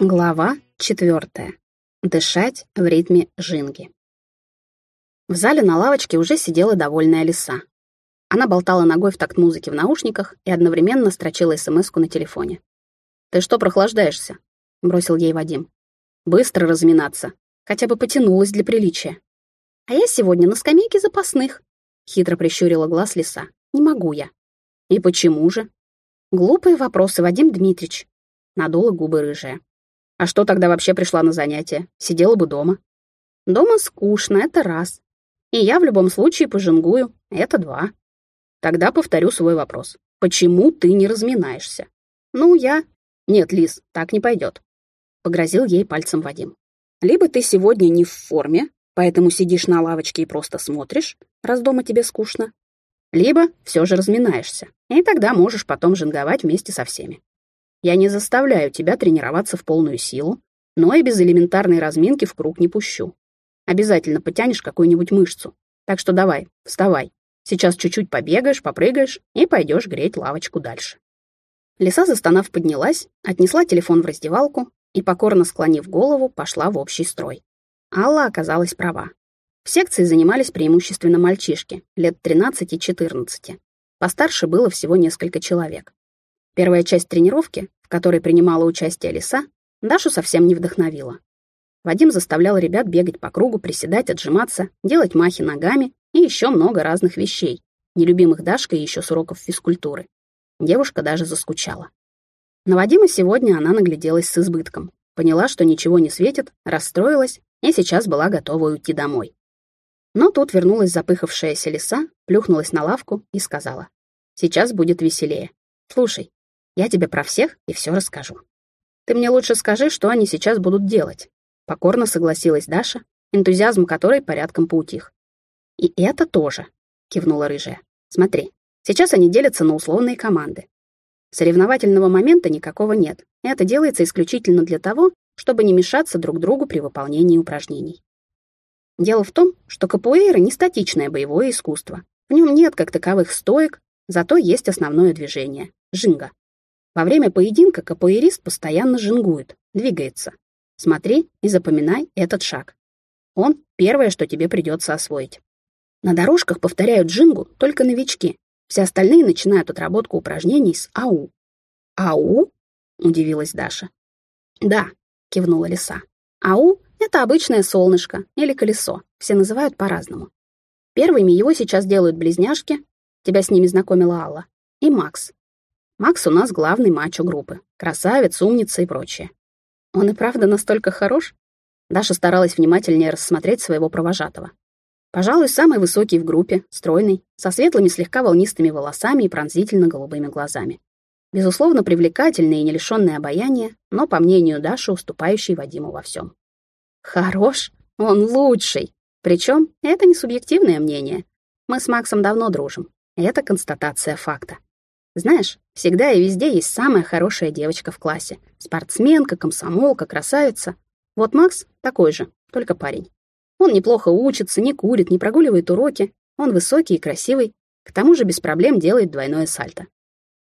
Глава четвертая. Дышать в ритме жинги. В зале на лавочке уже сидела довольная лиса. Она болтала ногой в такт музыки в наушниках и одновременно строчила смс на телефоне. «Ты что прохлаждаешься?» — бросил ей Вадим. «Быстро разминаться. Хотя бы потянулась для приличия». «А я сегодня на скамейке запасных», — хитро прищурила глаз лиса. «Не могу я». «И почему же?» «Глупые вопросы, Вадим Дмитрич», — надула губы рыжая. А что тогда вообще пришла на занятия? Сидела бы дома. Дома скучно, это раз. И я в любом случае пожингую, это два. Тогда повторю свой вопрос. Почему ты не разминаешься? Ну, я... Нет, Лис, так не пойдет. Погрозил ей пальцем Вадим. Либо ты сегодня не в форме, поэтому сидишь на лавочке и просто смотришь, раз дома тебе скучно. Либо все же разминаешься, и тогда можешь потом жинговать вместе со всеми. Я не заставляю тебя тренироваться в полную силу, но и без элементарной разминки в круг не пущу. Обязательно потянешь какую-нибудь мышцу. Так что давай, вставай. Сейчас чуть-чуть побегаешь, попрыгаешь и пойдешь греть лавочку дальше. Лиса, застонав, поднялась, отнесла телефон в раздевалку и, покорно склонив голову, пошла в общий строй. Алла оказалась права. В секции занимались преимущественно мальчишки, лет 13-14. Постарше было всего несколько человек. Первая часть тренировки, в которой принимала участие лиса, Дашу совсем не вдохновила. Вадим заставлял ребят бегать по кругу, приседать, отжиматься, делать махи ногами и еще много разных вещей, нелюбимых Дашкой еще с уроков физкультуры. Девушка даже заскучала. На Вадима сегодня она нагляделась с избытком, поняла, что ничего не светит, расстроилась и сейчас была готова уйти домой. Но тут вернулась запыхавшаяся лиса, плюхнулась на лавку и сказала, «Сейчас будет веселее. Слушай, я тебе про всех и все расскажу. Ты мне лучше скажи, что они сейчас будут делать. Покорно согласилась Даша, энтузиазм которой порядком поутих. И это тоже, кивнула рыжая. Смотри, сейчас они делятся на условные команды. Соревновательного момента никакого нет. Это делается исключительно для того, чтобы не мешаться друг другу при выполнении упражнений. Дело в том, что капуэйра не статичное боевое искусство. В нем нет как таковых стоек, зато есть основное движение — жинга. Во время поединка капоэрист постоянно жингует, двигается. Смотри и запоминай этот шаг. Он — первое, что тебе придется освоить. На дорожках повторяют джингу только новички. Все остальные начинают отработку упражнений с АУ. «Ау?» — удивилась Даша. «Да», — кивнула лиса. «Ау — это обычное солнышко или колесо, все называют по-разному. Первыми его сейчас делают близняшки, тебя с ними знакомила Алла, и Макс. Макс у нас главный мачо группы. Красавец, умница и прочее. Он и правда настолько хорош? Даша старалась внимательнее рассмотреть своего провожатого. Пожалуй, самый высокий в группе, стройный, со светлыми слегка волнистыми волосами и пронзительно-голубыми глазами. Безусловно, привлекательный и не лишённый обаяния, но, по мнению Даши, уступающий Вадиму во всем. Хорош, он лучший. Причем это не субъективное мнение. Мы с Максом давно дружим. Это констатация факта. Знаешь, всегда и везде есть самая хорошая девочка в классе. Спортсменка, комсомолка, красавица. Вот Макс такой же, только парень. Он неплохо учится, не курит, не прогуливает уроки. Он высокий и красивый. К тому же без проблем делает двойное сальто.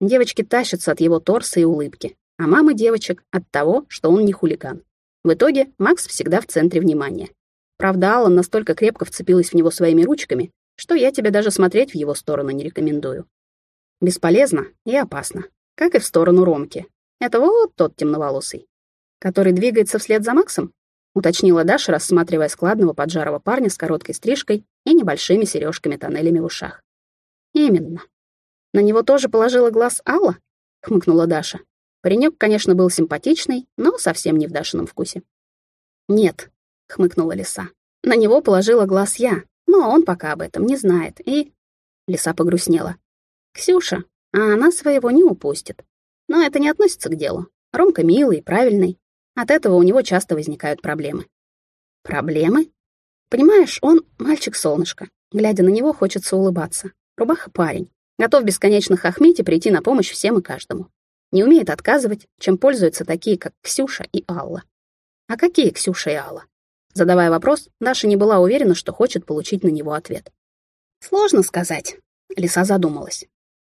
Девочки тащатся от его торса и улыбки, а мамы девочек — от того, что он не хулиган. В итоге Макс всегда в центре внимания. Правда, Алла настолько крепко вцепилась в него своими ручками, что я тебе даже смотреть в его сторону не рекомендую. Бесполезно и опасно, как и в сторону Ромки. Это вот тот темноволосый, который двигается вслед за Максом, уточнила Даша, рассматривая складного поджарого парня с короткой стрижкой и небольшими сережками-тоннелями в ушах. Именно. На него тоже положила глаз Алла? хмыкнула Даша. Паренек, конечно, был симпатичный, но совсем не в Дашином вкусе. Нет, хмыкнула Лиса. На него положила глаз я, но он пока об этом не знает, и... Лиса погрустнела. Ксюша, а она своего не упустит. Но это не относится к делу. Ромка милый и правильный. От этого у него часто возникают проблемы. Проблемы? Понимаешь, он мальчик-солнышко. Глядя на него, хочется улыбаться. Рубаха парень. Готов бесконечно хохмить и прийти на помощь всем и каждому. Не умеет отказывать, чем пользуются такие, как Ксюша и Алла. А какие Ксюша и Алла? Задавая вопрос, Даша не была уверена, что хочет получить на него ответ. Сложно сказать. Лиса задумалась.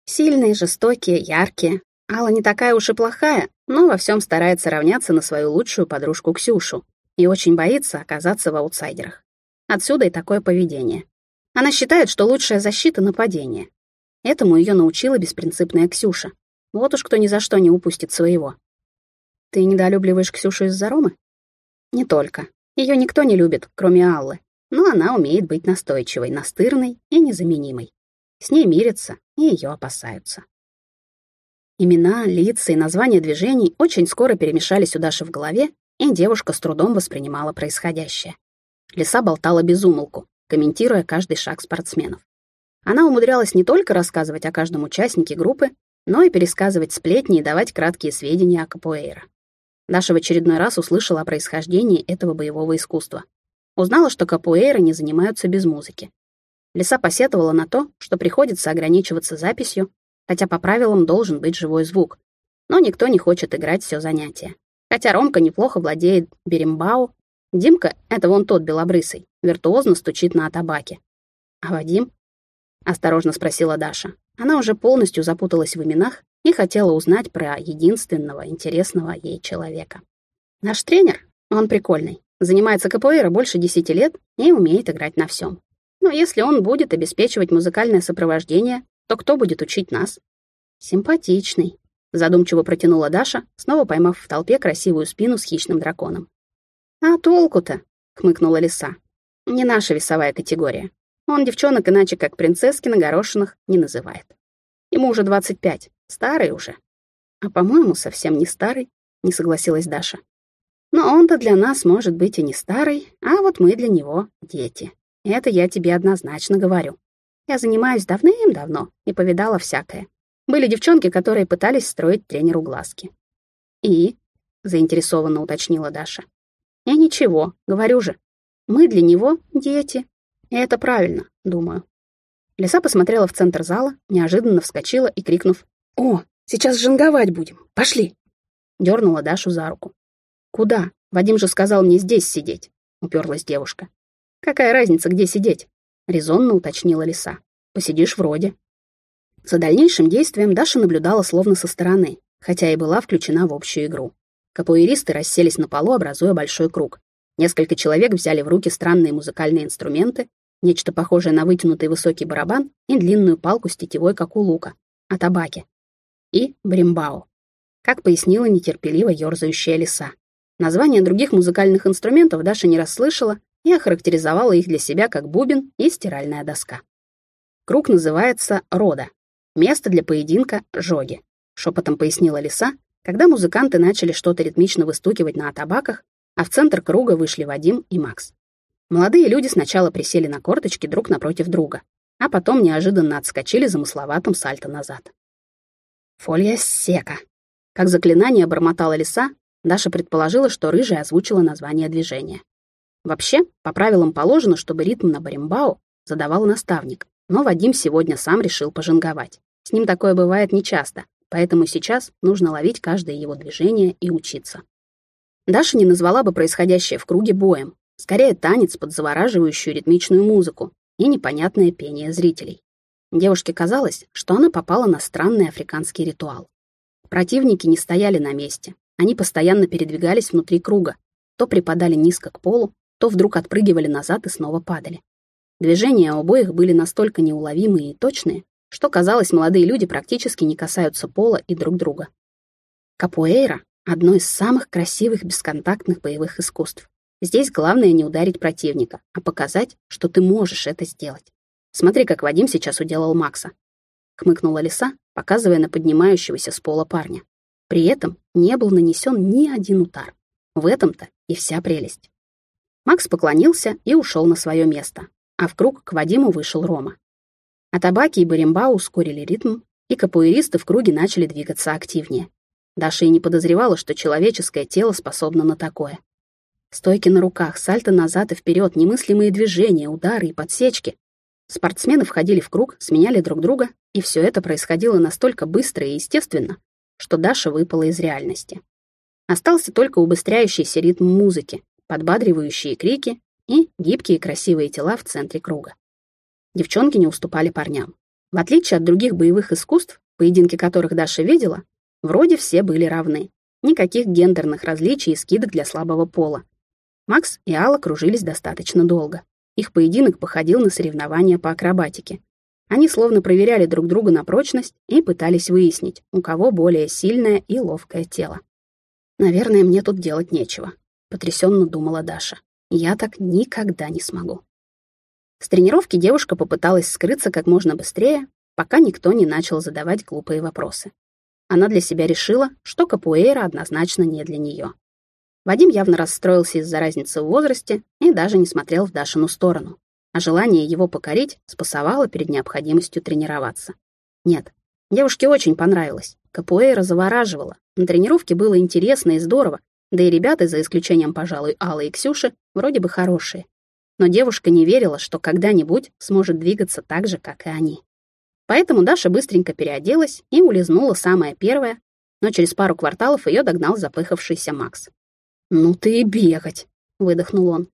Сильные, жестокие, яркие. Алла не такая уж и плохая, но во всем старается равняться на свою лучшую подружку Ксюшу и очень боится оказаться в аутсайдерах. Отсюда и такое поведение. Она считает, что лучшая защита — нападение. Этому ее научила беспринципная Ксюша. Вот уж кто ни за что не упустит своего. Ты недолюбливаешь Ксюшу из-за Ромы? Не только. Ее никто не любит, кроме Аллы. Но она умеет быть настойчивой, настырной и незаменимой. С ней мирятся и ее опасаются. Имена, лица и названия движений очень скоро перемешались у Даши в голове, и девушка с трудом воспринимала происходящее. Лиса болтала без умолку, комментируя каждый шаг спортсменов. Она умудрялась не только рассказывать о каждом участнике группы, но и пересказывать сплетни и давать краткие сведения о капуэйра. Даша в очередной раз услышала о происхождении этого боевого искусства. Узнала, что капуэйры не занимаются без музыки. Лиса посетовала на то, что приходится ограничиваться записью, хотя по правилам должен быть живой звук. Но никто не хочет играть все занятие. Хотя Ромка неплохо владеет берембау, Димка, это вон тот белобрысый, виртуозно стучит на табаке. А Вадим? Осторожно спросила Даша. Она уже полностью запуталась в именах и хотела узнать про единственного интересного ей человека. Наш тренер, он прикольный, занимается капоэйро больше десяти лет и умеет играть на всем. Но если он будет обеспечивать музыкальное сопровождение, то кто будет учить нас? Симпатичный, задумчиво протянула Даша, снова поймав в толпе красивую спину с хищным драконом. А толку-то, хмыкнула лиса. Не наша весовая категория. Он девчонок иначе как принцесски на горошинах не называет. Ему уже двадцать пять, старый уже. А, по-моему, совсем не старый, не согласилась Даша. Но он-то для нас может быть и не старый, а вот мы для него дети. Это я тебе однозначно говорю. Я занимаюсь давным-давно и повидала всякое. Были девчонки, которые пытались строить тренеру глазки. «И?» — заинтересованно уточнила Даша. «Я ничего, говорю же. Мы для него дети. И это правильно, думаю». Лиса посмотрела в центр зала, неожиданно вскочила и, крикнув «О, сейчас женговать будем, пошли!» Дернула Дашу за руку. «Куда? Вадим же сказал мне здесь сидеть», — уперлась девушка. «Какая разница, где сидеть?» — резонно уточнила лиса. «Посидишь вроде». За дальнейшим действием Даша наблюдала словно со стороны, хотя и была включена в общую игру. Капуэристы расселись на полу, образуя большой круг. Несколько человек взяли в руки странные музыкальные инструменты, нечто похожее на вытянутый высокий барабан и длинную палку с тетивой, как у лука, о табаке. И бримбао, как пояснила нетерпеливо ёрзающая лиса. Названия других музыкальных инструментов Даша не расслышала, и охарактеризовала их для себя как бубен и стиральная доска. Круг называется «Рода». Место для поединка — жоги, шепотом пояснила лиса, когда музыканты начали что-то ритмично выстукивать на атабаках, а в центр круга вышли Вадим и Макс. Молодые люди сначала присели на корточки друг напротив друга, а потом неожиданно отскочили замысловатым сальто назад. Фолья сека. Как заклинание бормотала лиса, Даша предположила, что рыжая озвучила название движения. Вообще, по правилам положено, чтобы ритм на баримбау задавал наставник, но Вадим сегодня сам решил пожинговать. С ним такое бывает нечасто, поэтому сейчас нужно ловить каждое его движение и учиться. Даша не назвала бы происходящее в круге боем, скорее танец под завораживающую ритмичную музыку и непонятное пение зрителей. Девушке казалось, что она попала на странный африканский ритуал. Противники не стояли на месте, они постоянно передвигались внутри круга, то припадали низко к полу, то вдруг отпрыгивали назад и снова падали. Движения обоих были настолько неуловимые и точные, что, казалось, молодые люди практически не касаются пола и друг друга. Капуэйра — одно из самых красивых бесконтактных боевых искусств. Здесь главное не ударить противника, а показать, что ты можешь это сделать. Смотри, как Вадим сейчас уделал Макса. Хмыкнула лиса, показывая на поднимающегося с пола парня. При этом не был нанесен ни один удар. В этом-то и вся прелесть. Макс поклонился и ушел на свое место, а в круг к Вадиму вышел Рома. А табаки и баримба ускорили ритм, и капуэристы в круге начали двигаться активнее. Даша и не подозревала, что человеческое тело способно на такое. Стойки на руках, сальто назад и вперед, немыслимые движения, удары и подсечки. Спортсмены входили в круг, сменяли друг друга, и все это происходило настолько быстро и естественно, что Даша выпала из реальности. Остался только убыстряющийся ритм музыки, подбадривающие крики и гибкие красивые тела в центре круга. Девчонки не уступали парням. В отличие от других боевых искусств, поединки которых Даша видела, вроде все были равны. Никаких гендерных различий и скидок для слабого пола. Макс и Алла кружились достаточно долго. Их поединок походил на соревнования по акробатике. Они словно проверяли друг друга на прочность и пытались выяснить, у кого более сильное и ловкое тело. «Наверное, мне тут делать нечего», — потрясенно думала Даша. «Я так никогда не смогу». С тренировки девушка попыталась скрыться как можно быстрее, пока никто не начал задавать глупые вопросы. Она для себя решила, что капуэйра однозначно не для нее. Вадим явно расстроился из-за разницы в возрасте и даже не смотрел в Дашину сторону, а желание его покорить спасовало перед необходимостью тренироваться. Нет, девушке очень понравилось. Капуэйра завораживала, на тренировке было интересно и здорово, да и ребята, за исключением, пожалуй, Аллы и Ксюши, вроде бы хорошие но девушка не верила, что когда-нибудь сможет двигаться так же, как и они. Поэтому Даша быстренько переоделась и улизнула самая первая, но через пару кварталов ее догнал запыхавшийся Макс. «Ну ты и бегать!» — выдохнул он.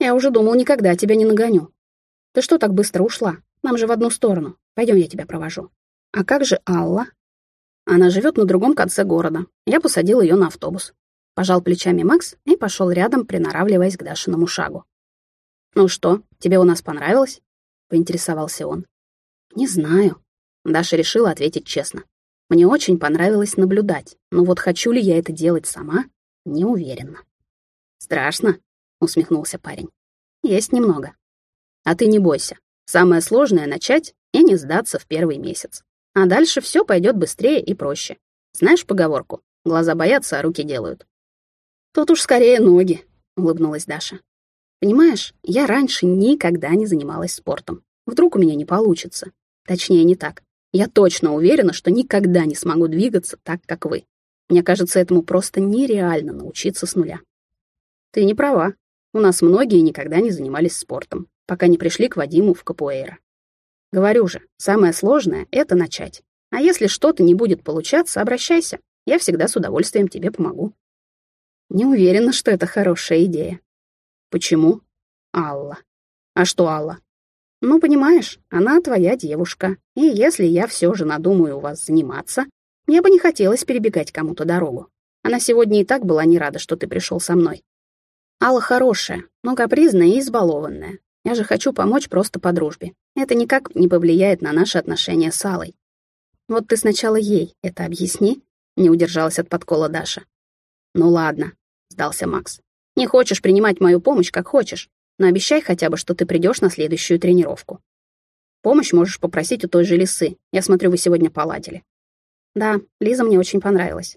«Я уже думал, никогда тебя не нагоню. Ты что так быстро ушла? Нам же в одну сторону. Пойдем, я тебя провожу. А как же Алла?» Она живет на другом конце города. Я посадил ее на автобус. Пожал плечами Макс и пошел рядом, приноравливаясь к Дашиному шагу. «Ну что, тебе у нас понравилось?» — поинтересовался он. «Не знаю». Даша решила ответить честно. «Мне очень понравилось наблюдать, но вот хочу ли я это делать сама, не уверена». «Страшно?» — усмехнулся парень. «Есть немного. А ты не бойся. Самое сложное — начать и не сдаться в первый месяц. А дальше все пойдет быстрее и проще. Знаешь поговорку? Глаза боятся, а руки делают». «Тут уж скорее ноги», — улыбнулась Даша. Понимаешь, я раньше никогда не занималась спортом. Вдруг у меня не получится. Точнее, не так. Я точно уверена, что никогда не смогу двигаться так, как вы. Мне кажется, этому просто нереально научиться с нуля. Ты не права. У нас многие никогда не занимались спортом, пока не пришли к Вадиму в капуэйра. Говорю же, самое сложное — это начать. А если что-то не будет получаться, обращайся. Я всегда с удовольствием тебе помогу. Не уверена, что это хорошая идея. Почему? Алла. А что Алла? Ну, понимаешь, она твоя девушка, и если я все же надумаю у вас заниматься, мне бы не хотелось перебегать кому-то дорогу. Она сегодня и так была не рада, что ты пришел со мной. Алла хорошая, но капризная и избалованная. Я же хочу помочь просто по дружбе. Это никак не повлияет на наши отношения с Аллой. Вот ты сначала ей это объясни, не удержалась от подкола Даша. Ну ладно, сдался Макс. Не хочешь принимать мою помощь, как хочешь, но обещай хотя бы, что ты придешь на следующую тренировку. Помощь можешь попросить у той же Лисы. Я смотрю, вы сегодня поладили. Да, Лиза мне очень понравилась.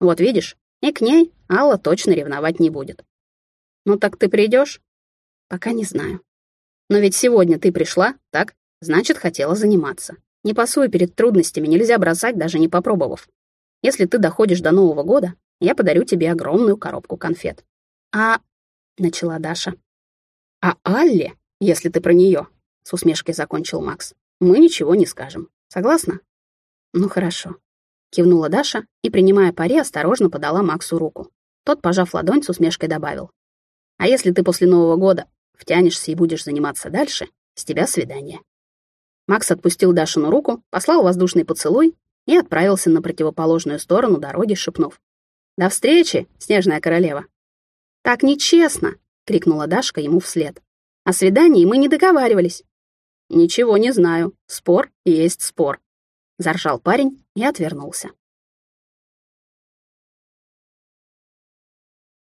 Вот видишь, и к ней Алла точно ревновать не будет. Ну так ты придешь? Пока не знаю. Но ведь сегодня ты пришла, так? Значит, хотела заниматься. Не пасуй перед трудностями, нельзя бросать, даже не попробовав. Если ты доходишь до Нового года, я подарю тебе огромную коробку конфет. «А...» — начала Даша. «А Алле, если ты про нее, с усмешкой закончил Макс, мы ничего не скажем. Согласна?» «Ну хорошо», — кивнула Даша и, принимая пари, осторожно подала Максу руку. Тот, пожав ладонь, с усмешкой добавил. «А если ты после Нового года втянешься и будешь заниматься дальше, с тебя свидание». Макс отпустил Дашину руку, послал воздушный поцелуй и отправился на противоположную сторону дороги, шепнув. «До встречи, снежная королева!» «Так нечестно!» — крикнула Дашка ему вслед. «О свидании мы не договаривались». «Ничего не знаю. Спор есть спор», — заржал парень и отвернулся.